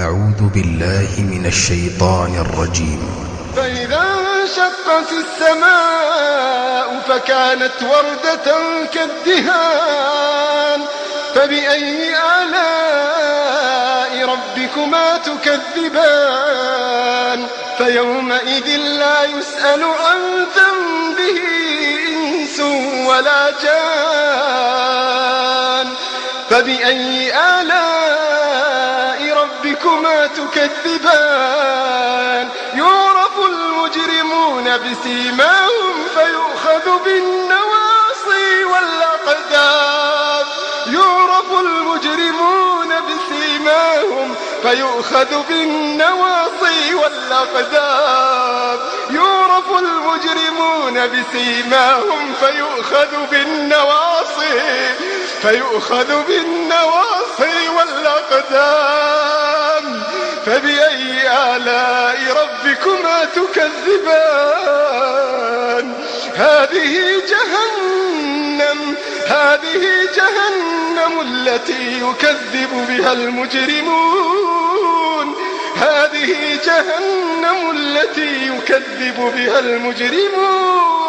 أعوذ بالله من الشيطان الرجيم. فإذا انشقت السماء فكانت وردة كالدهان. فبأي آلاء ربكما تكذبان؟ فيومئذ لا يسأل عن ذنبه إنس ولا جان. فبأي آلاء تكذبان. يعرف المجرمون بسيماهم فيؤخذ بالنواصي والأقدام. يعرف المجرمون بسيماهم فيؤخذ بالنواصي والأقدام. يعرف المجرمون بسيماهم فيؤخذ بالنواصي فيؤخذ بالنواصي والأقدام. فبأي آلاء ربكما تكذبان؟ هذه جهنم هذه جهنم التي يكذب بها المجرمون. هذه جهنم التي يكذب بها المجرمون.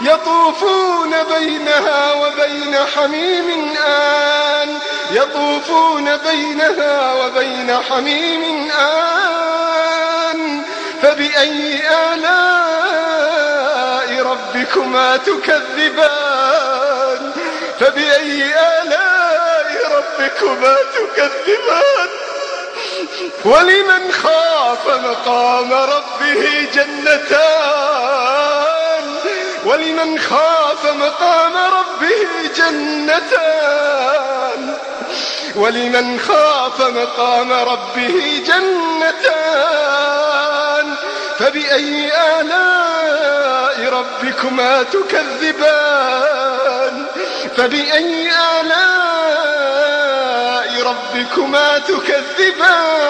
يطوفون بينها وبين حميم آن. يطوفون بينها وبين حميم آن. فبأي آلاء ربكما تكذبان؟ فبأي آلاء ربكما تكذبان؟ ولمن خاف مقام ربه جنتان؟ ولمن خاف مقام ربه جنتان ولمن خاف مقام ربه جنتان فبأي آلاء ربكما تكذبان؟ فبأي آلاء ربكما تكذبان؟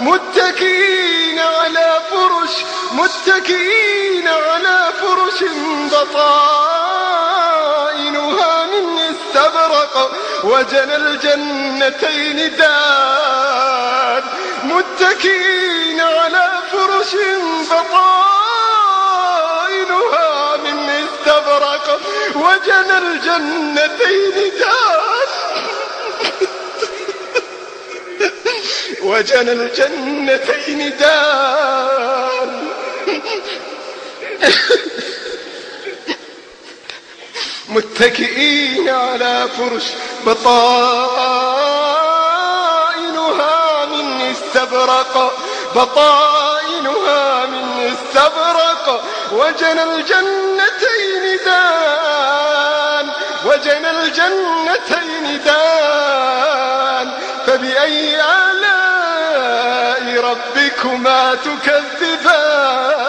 متكئين على فرش متكئين على فرش بطائنها من استبرق وجنى الجنتين دان متكئين على فرش بطائنها من استبرق وجنى الجنتين دان وجنى الجنتين دان. متكئين على فرش بطائنها من استبرق بطائنها من استبرق. وجنى الجنتين دان وجنى الجنتين دان. فبأي آلاء ربكما تكذبان.